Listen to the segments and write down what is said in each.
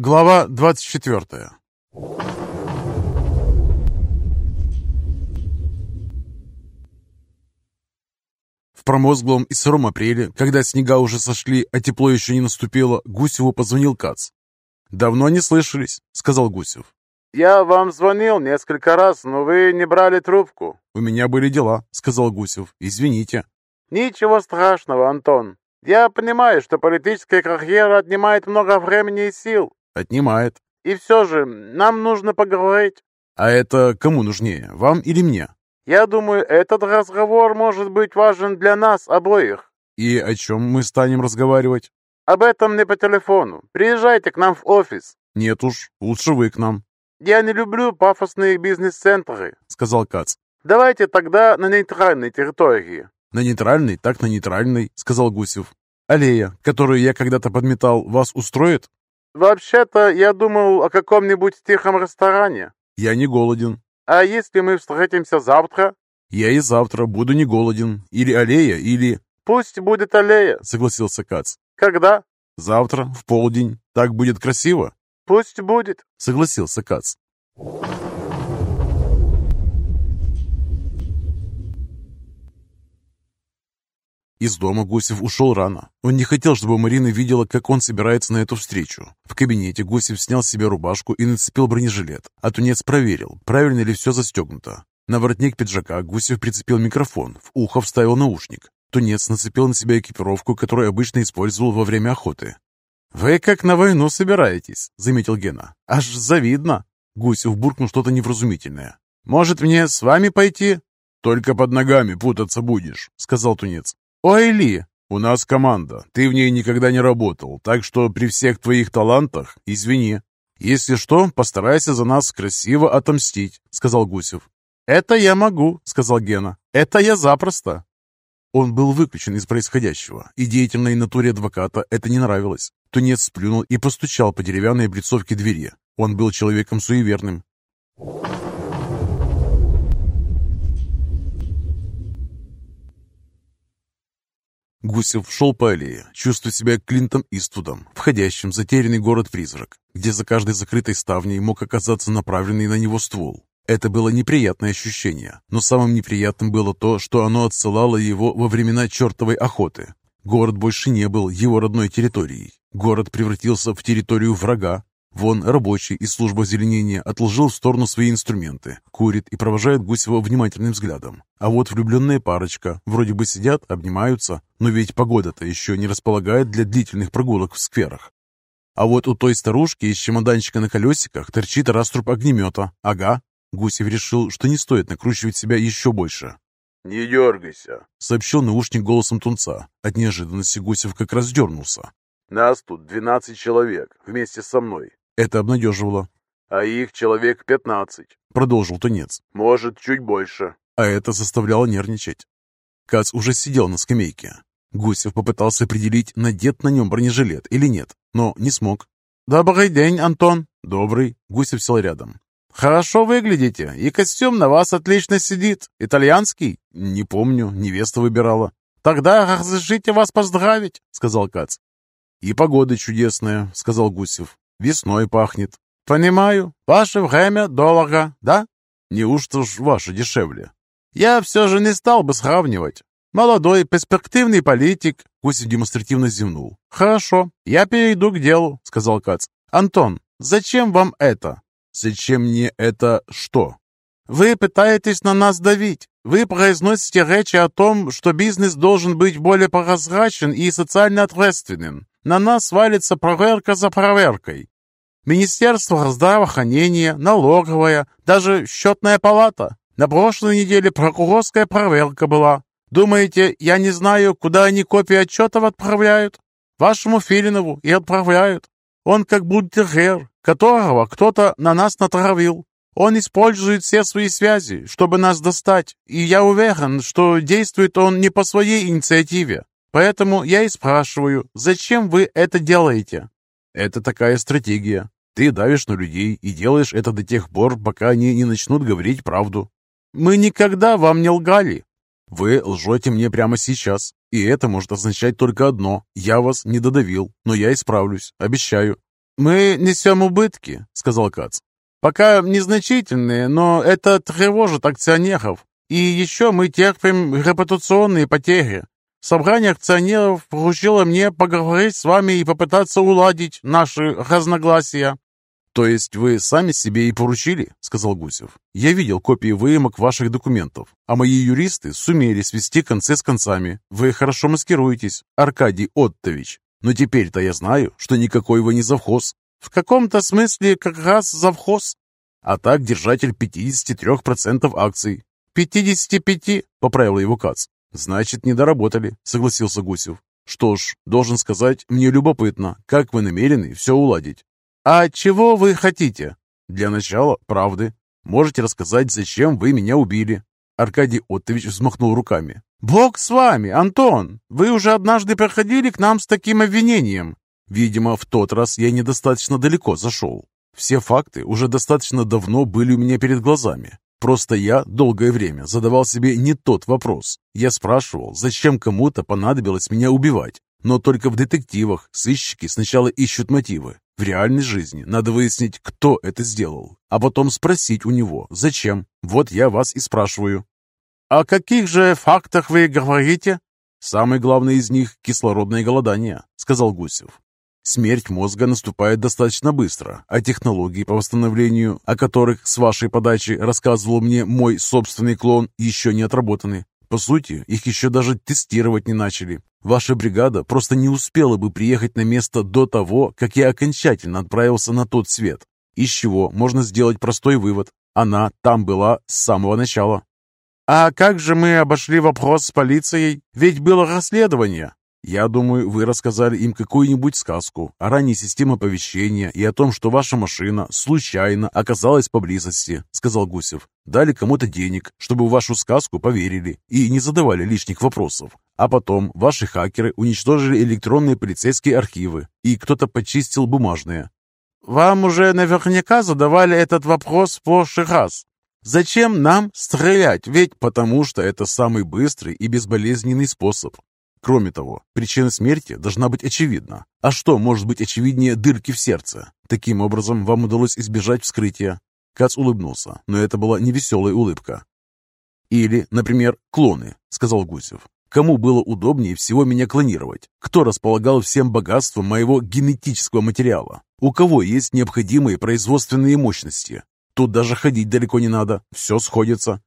Глава 24 В промозглом и сыром апреле, когда снега уже сошли, а тепло еще не наступило, Гусеву позвонил Кац. «Давно не слышались», — сказал Гусев. «Я вам звонил несколько раз, но вы не брали трубку». «У меня были дела», — сказал Гусев. «Извините». «Ничего страшного, Антон. Я понимаю, что политическая карьера отнимает много времени и сил». «Отнимает». «И все же, нам нужно поговорить». «А это кому нужнее, вам или мне?» «Я думаю, этот разговор может быть важен для нас обоих». «И о чем мы станем разговаривать?» «Об этом не по телефону. Приезжайте к нам в офис». «Нет уж, лучше вы к нам». «Я не люблю пафосные бизнес-центры», — сказал Кац. «Давайте тогда на нейтральной территории». «На нейтральной, так на нейтральной», — сказал Гусев. «Аллея, которую я когда-то подметал, вас устроит?» «Вообще-то я думал о каком-нибудь тихом ресторане». «Я не голоден». «А если мы встретимся завтра?» «Я и завтра буду не голоден. Или аллея, или...» «Пусть будет аллея», — согласился Кац. «Когда?» «Завтра, в полдень. Так будет красиво». «Пусть будет», — согласился Кац. Из дома Гусев ушел рано. Он не хотел, чтобы Марина видела, как он собирается на эту встречу. В кабинете Гусев снял себе рубашку и нацепил бронежилет, а тунец проверил, правильно ли все застегнуто. На воротник пиджака Гусев прицепил микрофон, в ухо вставил наушник. Тунец нацепил на себя экипировку, которую обычно использовал во время охоты. «Вы как на войну собираетесь», — заметил Гена. «Аж завидно». Гусев буркнул что-то невразумительное. «Может, мне с вами пойти?» «Только под ногами путаться будешь», — сказал Тунец. «Ой, Ли, у нас команда, ты в ней никогда не работал, так что при всех твоих талантах, извини. Если что, постарайся за нас красиво отомстить», — сказал Гусев. «Это я могу», — сказал Гена. «Это я запросто». Он был выключен из происходящего, и деятельной натуре адвоката это не нравилось. Тунец сплюнул и постучал по деревянной облицовке двери. Он был человеком суеверным. Гусев шел по аллее, чувствуя себя Клинтом Иствудом, входящим в затерянный город-призрак, где за каждой закрытой ставней мог оказаться направленный на него ствол. Это было неприятное ощущение, но самым неприятным было то, что оно отсылало его во времена чертовой охоты. Город больше не был его родной территорией. Город превратился в территорию врага. Вон рабочий из службы озеленения отложил в сторону свои инструменты, курит и провожает Гусева внимательным взглядом. А вот влюбленная парочка вроде бы сидят, обнимаются, но ведь погода-то еще не располагает для длительных прогулок в скверах. А вот у той старушки из чемоданчика на колесиках торчит раструб огнемета. Ага. Гусев решил, что не стоит накручивать себя еще больше. «Не дергайся», — сообщил наушник голосом тунца. От неожиданности Гусев как раз дернулся. «Нас тут двенадцать человек вместе со мной». Это обнадеживало. «А их человек пятнадцать», — продолжил тунец. «Может, чуть больше». А это заставляло нервничать. Кац уже сидел на скамейке. Гусев попытался определить, надет на нем бронежилет или нет, но не смог. «Добрый день, Антон!» «Добрый!» Гусев сел рядом. «Хорошо выглядите, и костюм на вас отлично сидит. Итальянский?» «Не помню, невеста выбирала». «Тогда разрешите вас поздравить», — сказал Кац. «И погода чудесная», — сказал Гусев. «Весной пахнет». «Понимаю. Ваше время дорого, да?» «Неужто ж ваше дешевле?» «Я все же не стал бы сравнивать. Молодой, перспективный политик», — Гусев демонстративно зевнул. «Хорошо, я перейду к делу», — сказал Кац. «Антон, зачем вам это?» «Зачем мне это что?» «Вы пытаетесь на нас давить. Вы произносите речи о том, что бизнес должен быть более прозрачен и социально ответственным. На нас свалится проверка за проверкой. Министерство здравоохранения, налоговая, даже счетная палата. На прошлой неделе прокурорская проверка была. Думаете, я не знаю, куда они копии отчетов отправляют? Вашему Филинову и отправляют. Он как бунтергер, которого кто-то на нас натравил. Он использует все свои связи, чтобы нас достать, и я уверен, что действует он не по своей инициативе. Поэтому я и спрашиваю, зачем вы это делаете? Это такая стратегия. Ты давишь на людей и делаешь это до тех пор, пока они не начнут говорить правду. Мы никогда вам не лгали. Вы лжете мне прямо сейчас, и это может означать только одно. Я вас не додавил, но я исправлюсь, обещаю. «Мы несем убытки», — сказал Кац. «Пока незначительные, но это тревожит акционеров. И еще мы терпим репутационные потери. Собрание акционеров поручило мне поговорить с вами и попытаться уладить наши разногласия». «То есть вы сами себе и поручили?» — сказал Гусев. «Я видел копии выемок ваших документов, а мои юристы сумели свести концы с концами. Вы хорошо маскируетесь, Аркадий Оттович. Но теперь-то я знаю, что никакой вы не завхоз. В каком-то смысле как раз завхоз. А так держатель 53% акций. 55, поправил его Кац. Значит, не доработали, согласился Гусев. Что ж, должен сказать, мне любопытно, как вы намерены все уладить. А чего вы хотите? Для начала, правды. Можете рассказать, зачем вы меня убили? Аркадий Оттович взмахнул руками. «Бог с вами, Антон! Вы уже однажды проходили к нам с таким обвинением!» Видимо, в тот раз я недостаточно далеко зашел. Все факты уже достаточно давно были у меня перед глазами. Просто я долгое время задавал себе не тот вопрос. Я спрашивал, зачем кому-то понадобилось меня убивать. Но только в детективах сыщики сначала ищут мотивы. В реальной жизни надо выяснить, кто это сделал, а потом спросить у него, зачем. Вот я вас и спрашиваю. «О каких же фактах вы говорите?» «Самый главный из них – кислородное голодание», – сказал Гусев. Смерть мозга наступает достаточно быстро, а технологии по восстановлению, о которых с вашей подачи рассказывал мне мой собственный клон, еще не отработаны. По сути, их еще даже тестировать не начали. Ваша бригада просто не успела бы приехать на место до того, как я окончательно отправился на тот свет. Из чего можно сделать простой вывод. Она там была с самого начала. «А как же мы обошли вопрос с полицией? Ведь было расследование!» «Я думаю, вы рассказали им какую-нибудь сказку о ранней системе оповещения и о том, что ваша машина случайно оказалась поблизости», — сказал Гусев. «Дали кому-то денег, чтобы в вашу сказку поверили и не задавали лишних вопросов. А потом ваши хакеры уничтожили электронные полицейские архивы, и кто-то почистил бумажные». «Вам уже наверняка задавали этот вопрос прошлый раз», Зачем нам стрелять? Ведь потому что это самый быстрый и безболезненный способ. Кроме того, причина смерти должна быть очевидна. А что может быть очевиднее дырки в сердце? Таким образом, вам удалось избежать вскрытия. Кац улыбнулся, но это была не веселая улыбка. «Или, например, клоны», — сказал Гусев. «Кому было удобнее всего меня клонировать? Кто располагал всем богатством моего генетического материала? У кого есть необходимые производственные мощности? Тут даже ходить далеко не надо, все сходится.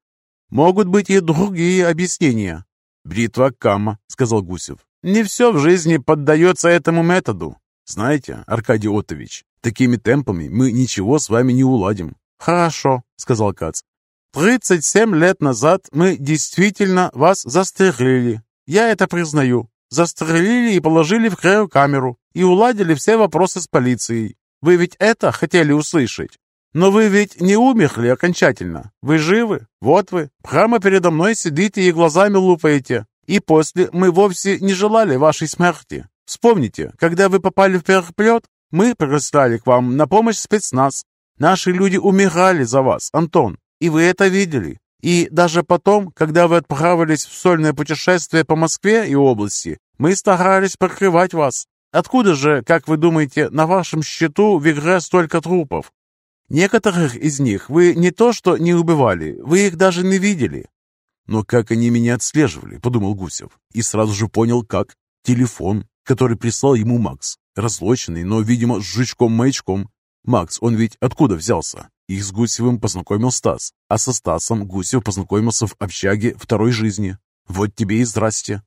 Могут быть и другие объяснения. Бритва Кама, сказал Гусев. Не все в жизни поддается этому методу. Знаете, Аркадий Отович, такими темпами мы ничего с вами не уладим. Хорошо, сказал Кац. Тридцать семь лет назад мы действительно вас застрелили. Я это признаю. Застрелили и положили в камеру и уладили все вопросы с полицией. Вы ведь это хотели услышать? Но вы ведь не умерли окончательно. Вы живы. Вот вы. Прямо передо мной сидите и глазами лупаете. И после мы вовсе не желали вашей смерти. Вспомните, когда вы попали в переплет, мы прислали к вам на помощь спецназ. Наши люди умирали за вас, Антон, и вы это видели. И даже потом, когда вы отправились в сольное путешествие по Москве и области, мы старались прикрывать вас. Откуда же, как вы думаете, на вашем счету в игре столько трупов? Некоторых из них вы не то что не убивали, вы их даже не видели. Но как они меня отслеживали, подумал Гусев, и сразу же понял, как. Телефон, который прислал ему Макс, разлоченный, но, видимо, с жучком-маячком. Макс, он ведь откуда взялся? Их с Гусевым познакомил Стас, а со Стасом Гусев познакомился в общаге второй жизни. Вот тебе и здрасте.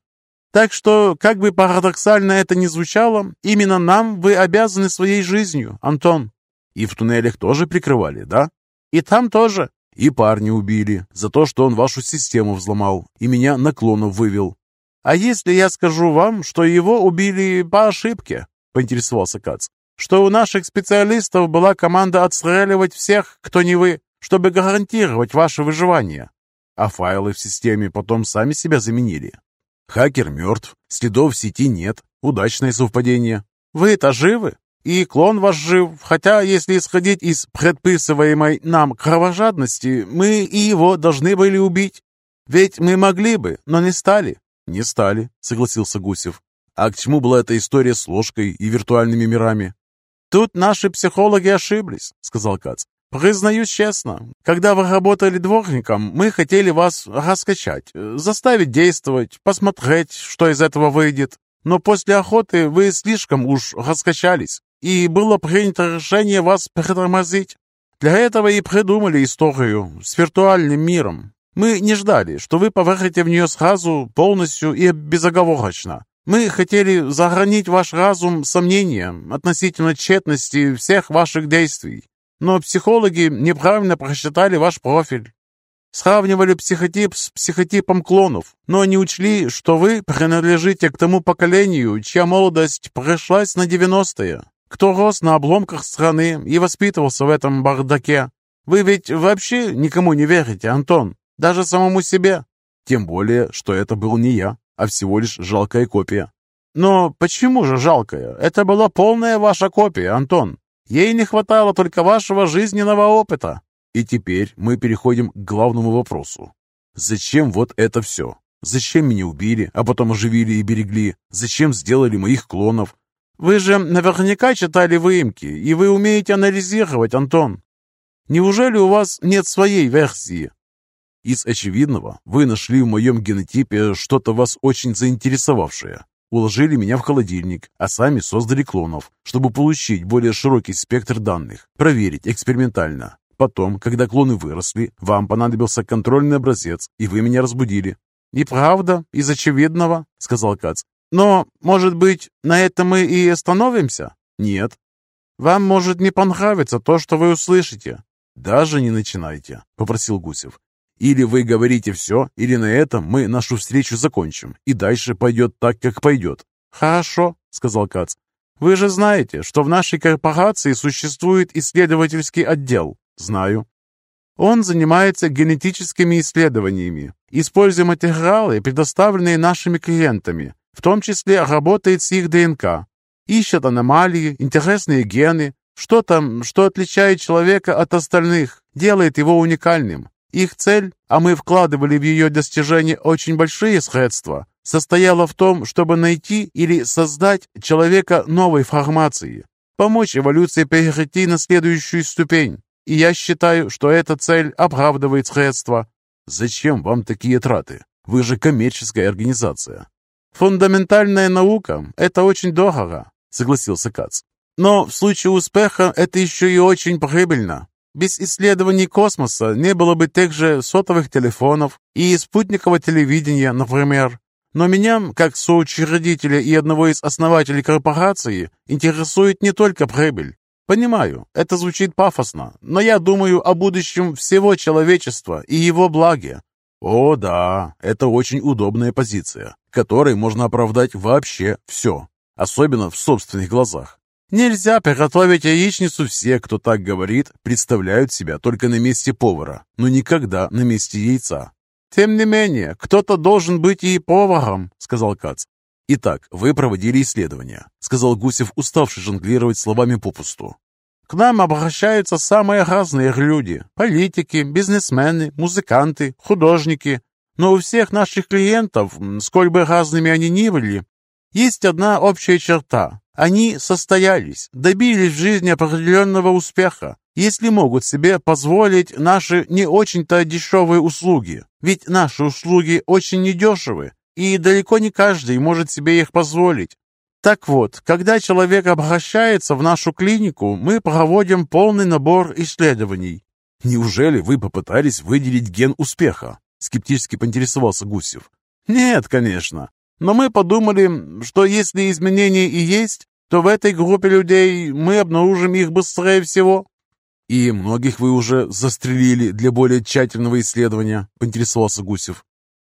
Так что, как бы парадоксально это ни звучало, именно нам вы обязаны своей жизнью, Антон. И в туннелях тоже прикрывали, да? И там тоже. И парня убили за то, что он вашу систему взломал и меня на клонов вывел. А если я скажу вам, что его убили по ошибке? Поинтересовался Кац. Что у наших специалистов была команда отстреливать всех, кто не вы, чтобы гарантировать ваше выживание. А файлы в системе потом сами себя заменили. Хакер мертв, следов в сети нет. Удачное совпадение. Вы-то живы? И клон ваш жив, хотя, если исходить из предписываемой нам кровожадности, мы и его должны были убить. Ведь мы могли бы, но не стали». «Не стали», — согласился Гусев. «А к чему была эта история с ложкой и виртуальными мирами?» «Тут наши психологи ошиблись», — сказал Кац. «Признаюсь честно, когда вы работали дворником, мы хотели вас раскачать, заставить действовать, посмотреть, что из этого выйдет. Но после охоты вы слишком уж раскачались, и было принято решение вас притормозить. Для этого и придумали историю с виртуальным миром. Мы не ждали, что вы поверите в нее сразу, полностью и безоговорочно. Мы хотели загранить ваш разум сомнением относительно тщетности всех ваших действий. Но психологи неправильно просчитали ваш профиль. Сравнивали психотип с психотипом клонов, но не учли, что вы принадлежите к тому поколению, чья молодость пришлась на 90-е, кто рос на обломках страны и воспитывался в этом бардаке. Вы ведь вообще никому не верите, Антон, даже самому себе. Тем более, что это был не я, а всего лишь жалкая копия. Но почему же жалкая? Это была полная ваша копия, Антон. Ей не хватало только вашего жизненного опыта. И теперь мы переходим к главному вопросу. Зачем вот это все? Зачем меня убили, а потом оживили и берегли? Зачем сделали моих клонов? Вы же наверняка читали выемки, и вы умеете анализировать, Антон. Неужели у вас нет своей версии? Из очевидного вы нашли в моем генотипе что-то вас очень заинтересовавшее. Уложили меня в холодильник, а сами создали клонов, чтобы получить более широкий спектр данных, проверить экспериментально. Потом, когда клоны выросли, вам понадобился контрольный образец, и вы меня разбудили». «И правда, из очевидного», — сказал Кац. «Но, может быть, на этом мы и остановимся?» «Нет». «Вам может не понравиться то, что вы услышите». «Даже не начинайте», — попросил Гусев. «Или вы говорите все, или на этом мы нашу встречу закончим, и дальше пойдет так, как пойдет». «Хорошо», — сказал Кац. «Вы же знаете, что в нашей корпорации существует исследовательский отдел. Знаю. Он занимается генетическими исследованиями, используя материалы, предоставленные нашими клиентами, в том числе работает с их ДНК, ищет аномалии, интересные гены, что там, что отличает человека от остальных, делает его уникальным. Их цель, а мы вкладывали в ее достижение очень большие средства, состояла в том, чтобы найти или создать человека новой формации, помочь эволюции перейти на следующую ступень. И я считаю, что эта цель оправдывает средства. Зачем вам такие траты? Вы же коммерческая организация. Фундаментальная наука – это очень дорого, согласился Кац. Но в случае успеха это еще и очень прибыльно. Без исследований космоса не было бы тех же сотовых телефонов и спутникового телевидения, например. Но меня, как соучредителя и одного из основателей корпорации, интересует не только прибыль. Понимаю, это звучит пафосно, но я думаю о будущем всего человечества и его благе. О да, это очень удобная позиция, которой можно оправдать вообще все, особенно в собственных глазах. Нельзя приготовить яичницу, все, кто так говорит, представляют себя только на месте повара, но никогда на месте яйца. «Тем не менее, кто-то должен быть и поваром», — сказал Кац. «Итак, вы проводили исследования», — сказал Гусев, уставший жонглировать словами попусту. «К нам обращаются самые разные люди. Политики, бизнесмены, музыканты, художники. Но у всех наших клиентов, сколь бы разными они ни были, есть одна общая черта. Они состоялись, добились в жизни определенного успеха, если могут себе позволить наши не очень-то дешевые услуги. Ведь наши услуги очень недешевы, и далеко не каждый может себе их позволить. Так вот, когда человек обращается в нашу клинику, мы проводим полный набор исследований. Неужели вы попытались выделить ген успеха? Скептически поинтересовался Гусев. Нет, конечно. Но мы подумали, что если изменения и есть, то в этой группе людей мы обнаружим их быстрее всего. «И многих вы уже застрелили для более тщательного исследования», — поинтересовался Гусев.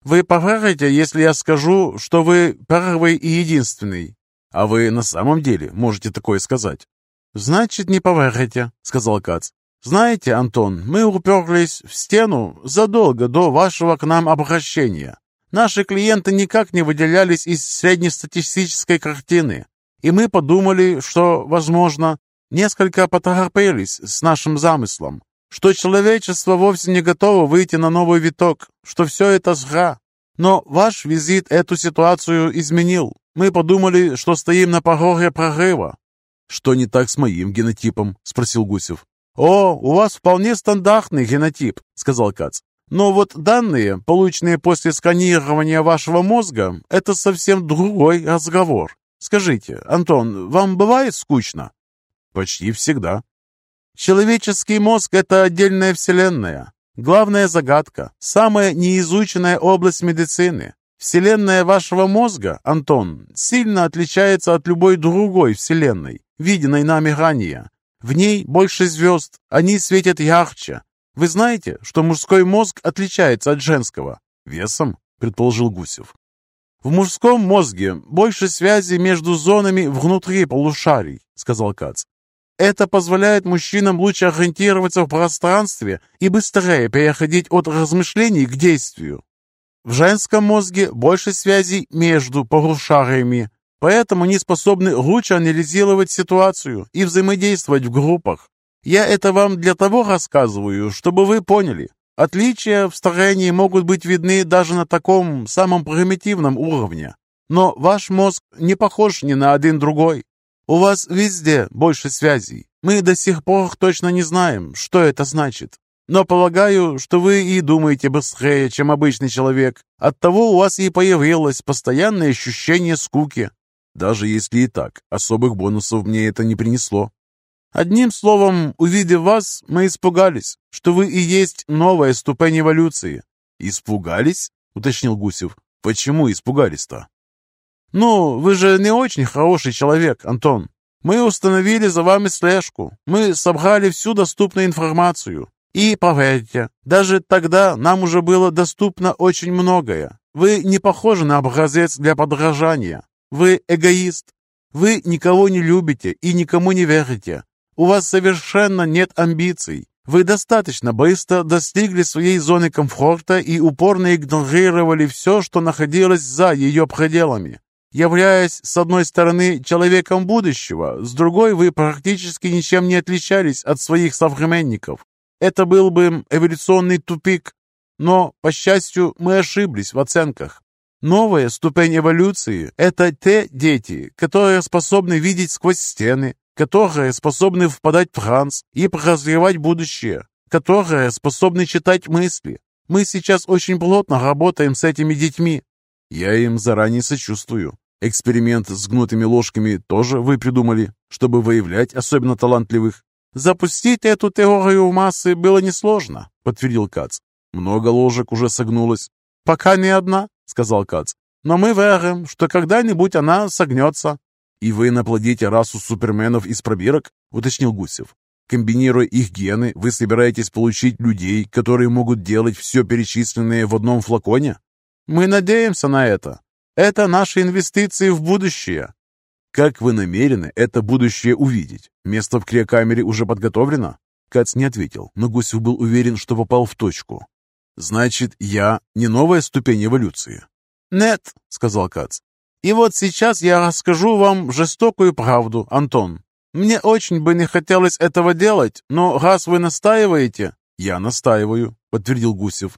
Вы поверите, если я скажу, что вы первый и единственный? А вы на самом деле можете такое сказать? Значит, не поверите, сказал Кац. Знаете, Антон, мы уперлись в стену задолго до вашего к нам обращения. Наши клиенты никак не выделялись из среднестатистической картины. И мы подумали, что, возможно, несколько поторопились с нашим замыслом что человечество вовсе не готово выйти на новый виток, что все это зра. Но ваш визит эту ситуацию изменил. Мы подумали, что стоим на пороге прорыва. «Что не так с моим генотипом?» – спросил Гусев. «О, у вас вполне стандартный генотип», – сказал Кац. «Но вот данные, полученные после сканирования вашего мозга, это совсем другой разговор. Скажите, Антон, вам бывает скучно?» «Почти всегда». «Человеческий мозг – это отдельная вселенная. Главная загадка, самая неизученная область медицины. Вселенная вашего мозга, Антон, сильно отличается от любой другой вселенной, виденной нами ранее. В ней больше звезд, они светят ярче. Вы знаете, что мужской мозг отличается от женского? Весом, предположил Гусев. В мужском мозге больше связи между зонами внутри полушарий, сказал Кац. Это позволяет мужчинам лучше ориентироваться в пространстве и быстрее переходить от размышлений к действию. В женском мозге больше связей между полушариями, поэтому они способны лучше анализировать ситуацию и взаимодействовать в группах. Я это вам для того рассказываю, чтобы вы поняли. Отличия в строении могут быть видны даже на таком самом примитивном уровне. Но ваш мозг не похож ни на один другой. У вас везде больше связей. Мы до сих пор точно не знаем, что это значит. Но полагаю, что вы и думаете быстрее, чем обычный человек. Оттого у вас и появилось постоянное ощущение скуки. Даже если и так, особых бонусов мне это не принесло. Одним словом, увидев вас, мы испугались, что вы и есть новая ступень эволюции. «Испугались?» — уточнил Гусев. «Почему испугались-то?» «Ну, вы же не очень хороший человек, Антон. Мы установили за вами слежку. Мы собрали всю доступную информацию. И поверьте, даже тогда нам уже было доступно очень многое. Вы не похожи на образец для подражания. Вы эгоист. Вы никого не любите и никому не верите. У вас совершенно нет амбиций. Вы достаточно быстро достигли своей зоны комфорта и упорно игнорировали все, что находилось за ее пределами. Являясь, с одной стороны, человеком будущего, с другой вы практически ничем не отличались от своих современников. Это был бы эволюционный тупик. Но, по счастью, мы ошиблись в оценках. Новая ступень эволюции – это те дети, которые способны видеть сквозь стены, которые способны впадать в транс и прозревать будущее, которые способны читать мысли. Мы сейчас очень плотно работаем с этими детьми. Я им заранее сочувствую. Эксперимент с гнутыми ложками тоже вы придумали, чтобы выявлять особенно талантливых. Запустить эту теорию в массы было несложно, подтвердил Кац. Много ложек уже согнулось. Пока не одна, сказал Кац. Но мы верим, что когда-нибудь она согнется. «И вы наплодите расу суперменов из пробирок?» — уточнил Гусев. «Комбинируя их гены, вы собираетесь получить людей, которые могут делать все перечисленное в одном флаконе?» «Мы надеемся на это. Это наши инвестиции в будущее». «Как вы намерены это будущее увидеть? Место в криокамере уже подготовлено?» Кац не ответил, но Гусев был уверен, что попал в точку. «Значит, я не новая ступень эволюции?» «Нет», — сказал Кац. И вот сейчас я расскажу вам жестокую правду, Антон. Мне очень бы не хотелось этого делать, но раз вы настаиваете...» «Я настаиваю», — подтвердил Гусев.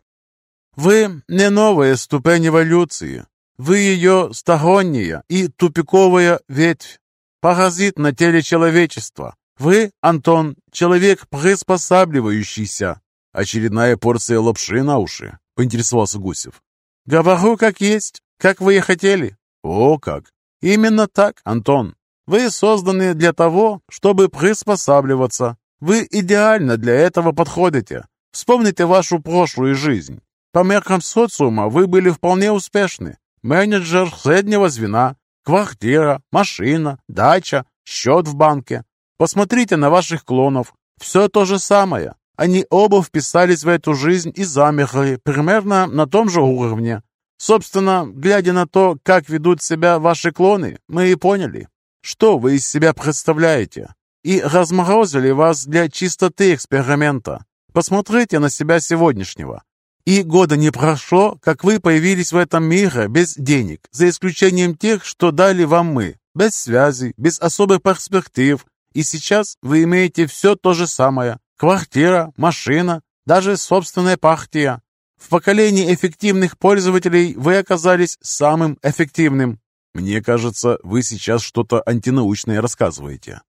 «Вы не новая ступень эволюции. Вы ее сторонняя и тупиковая ветвь, паразит на теле человечества. Вы, Антон, человек приспосабливающийся». «Очередная порция лапши на уши», — поинтересовался Гусев. «Говорю как есть, как вы и хотели. «О как! Именно так, Антон. Вы созданы для того, чтобы приспосабливаться. Вы идеально для этого подходите. Вспомните вашу прошлую жизнь. По меркам социума вы были вполне успешны. Менеджер среднего звена, квартира, машина, дача, счет в банке. Посмотрите на ваших клонов. Все то же самое. Они оба вписались в эту жизнь и замерли примерно на том же уровне. Собственно, глядя на то, как ведут себя ваши клоны, мы и поняли, что вы из себя представляете, и разморозили вас для чистоты эксперимента. Посмотрите на себя сегодняшнего. И года не прошло, как вы появились в этом мире без денег, за исключением тех, что дали вам мы, без связей, без особых перспектив. И сейчас вы имеете все то же самое. Квартира, машина, даже собственная партия. В поколении эффективных пользователей вы оказались самым эффективным. Мне кажется, вы сейчас что-то антинаучное рассказываете.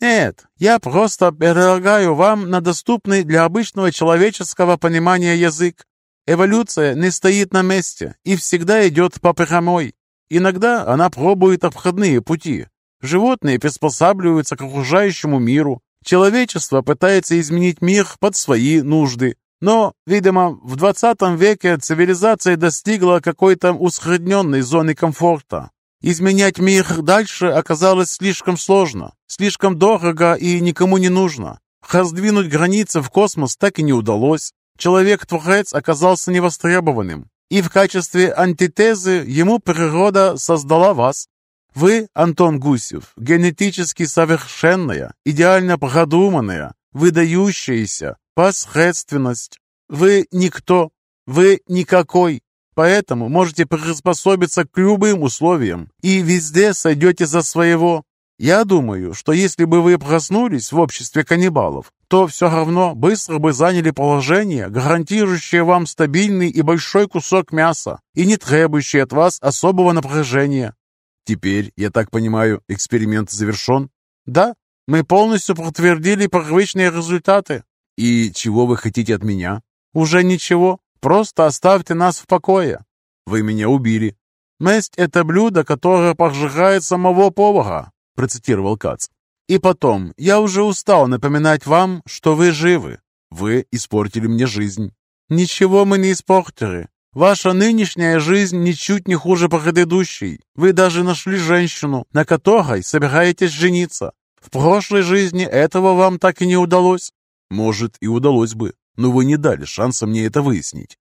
Нет, я просто предлагаю вам на доступный для обычного человеческого понимания язык. Эволюция не стоит на месте и всегда идет по прямой. Иногда она пробует обходные пути. Животные приспосабливаются к окружающему миру. Человечество пытается изменить мир под свои нужды. Но, видимо, в 20 веке цивилизация достигла какой-то усредненной зоны комфорта. Изменять мир дальше оказалось слишком сложно, слишком дорого и никому не нужно. Раздвинуть границы в космос так и не удалось. Человек-творец оказался невостребованным, и в качестве антитезы ему природа создала вас. Вы, Антон Гусев, генетически совершенная, идеально продуманная, выдающаяся посредственность. Вы никто, вы никакой, Поэтому можете приспособиться к любым условиям и везде сойдете за своего. Я думаю, что если бы вы проснулись в обществе каннибалов, то все равно быстро бы заняли положение, гарантирующее вам стабильный и большой кусок мяса и не требующий от вас особого напряжения. Теперь, я так понимаю, эксперимент завершен? Да, мы полностью подтвердили первичные результаты. И чего вы хотите от меня? Уже ничего. Просто оставьте нас в покое. Вы меня убили. Месть — это блюдо, которое пожирает самого повара, процитировал Кац. И потом, я уже устал напоминать вам, что вы живы. Вы испортили мне жизнь. Ничего мы не испортили. Ваша нынешняя жизнь ничуть не хуже предыдущей. Вы даже нашли женщину, на которой собираетесь жениться. В прошлой жизни этого вам так и не удалось. Может, и удалось бы, но вы не дали шанса мне это выяснить.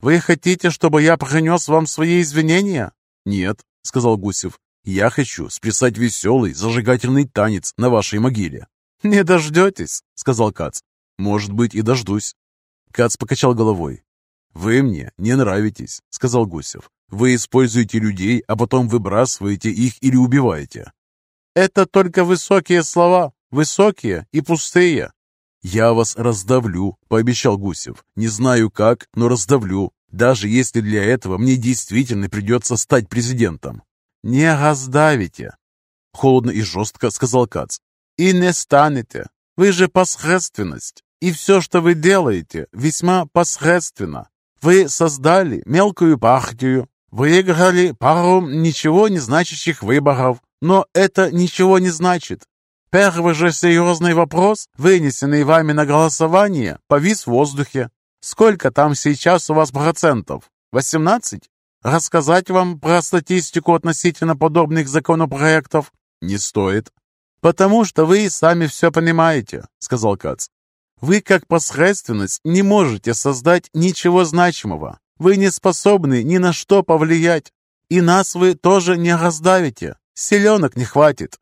Вы хотите, чтобы я принес вам свои извинения? Нет, сказал Гусев. Я хочу сплясать веселый, зажигательный танец на вашей могиле. Не дождетесь, сказал Кац. Может быть, и дождусь. Кац покачал головой. «Вы мне не нравитесь», — сказал Гусев. «Вы используете людей, а потом выбрасываете их или убиваете». «Это только высокие слова, высокие и пустые. «Я вас раздавлю», — пообещал Гусев. «Не знаю как, но раздавлю, даже если для этого мне действительно придется стать президентом». «Не раздавите», — холодно и жестко сказал Кац. «И не станете. Вы же посредственность, и все, что вы делаете, весьма посредственно. Вы создали мелкую партию, выиграли пару ничего не значащих выборов, но это ничего не значит. Первый же серьезный вопрос, вынесенный вами на голосование, повис в воздухе. Сколько там сейчас у вас процентов? 18? Рассказать вам про статистику относительно подобных законопроектов? Не стоит. Потому что вы сами все понимаете, сказал Кац. Вы как посредственность не можете создать ничего значимого. Вы не способны ни на что повлиять. И нас вы тоже не раздавите. Селенок не хватит.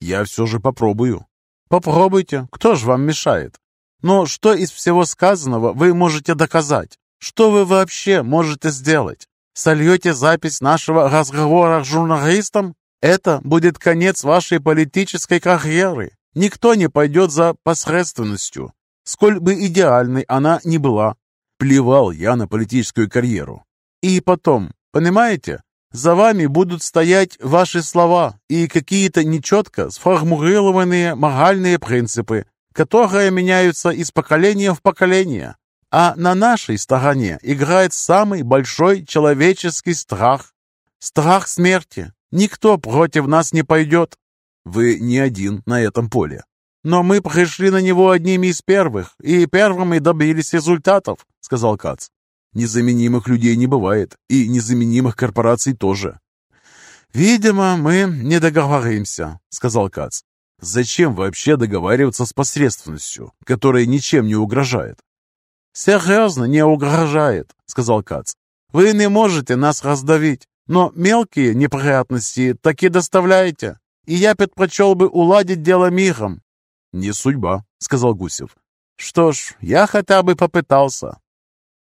Я все же попробую. Попробуйте, кто же вам мешает? Но что из всего сказанного вы можете доказать? Что вы вообще можете сделать? Сольете запись нашего разговора с журналистом? Это будет конец вашей политической карьеры. Никто не пойдет за посредственностью, сколь бы идеальной она ни была. Плевал я на политическую карьеру. И потом, понимаете, за вами будут стоять ваши слова и какие-то нечетко сформулированные моральные принципы, которые меняются из поколения в поколение. А на нашей стороне играет самый большой человеческий страх. Страх смерти. Никто против нас не пойдет. Вы не один на этом поле. Но мы пришли на него одними из первых, и первыми добились результатов, сказал Кац. Незаменимых людей не бывает, и незаменимых корпораций тоже. «Видимо, мы не договоримся», — сказал Кац. «Зачем вообще договариваться с посредственностью, которая ничем не угрожает?» «Серьезно не угрожает», — сказал Кац. «Вы не можете нас раздавить, но мелкие неприятности таки доставляете, и я предпочел бы уладить дело миром». «Не судьба», — сказал Гусев. «Что ж, я хотя бы попытался.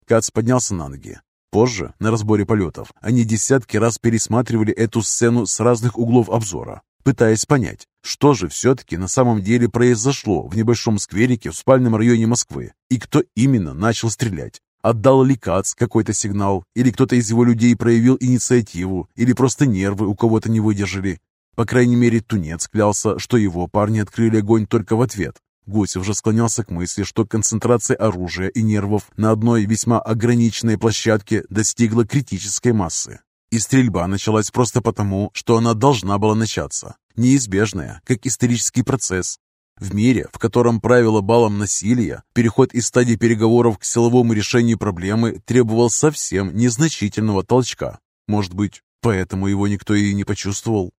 Кац поднялся на ноги. Позже, на разборе полетов, они десятки раз пересматривали эту сцену с разных углов обзора, пытаясь понять, что же все-таки на самом деле произошло в небольшом скверике в спальном районе Москвы и кто именно начал стрелять. Отдал ли Кац какой-то сигнал, или кто-то из его людей проявил инициативу, или просто нервы у кого-то не выдержали. По крайней мере, Тунец клялся, что его парни открыли огонь только в ответ. Гусев же склонялся к мысли, что концентрация оружия и нервов на одной весьма ограниченной площадке достигла критической массы. И стрельба началась просто потому, что она должна была начаться, неизбежная, как исторический процесс. В мире, в котором правило балом насилия, переход из стадии переговоров к силовому решению проблемы требовал совсем незначительного толчка. Может быть, поэтому его никто и не почувствовал?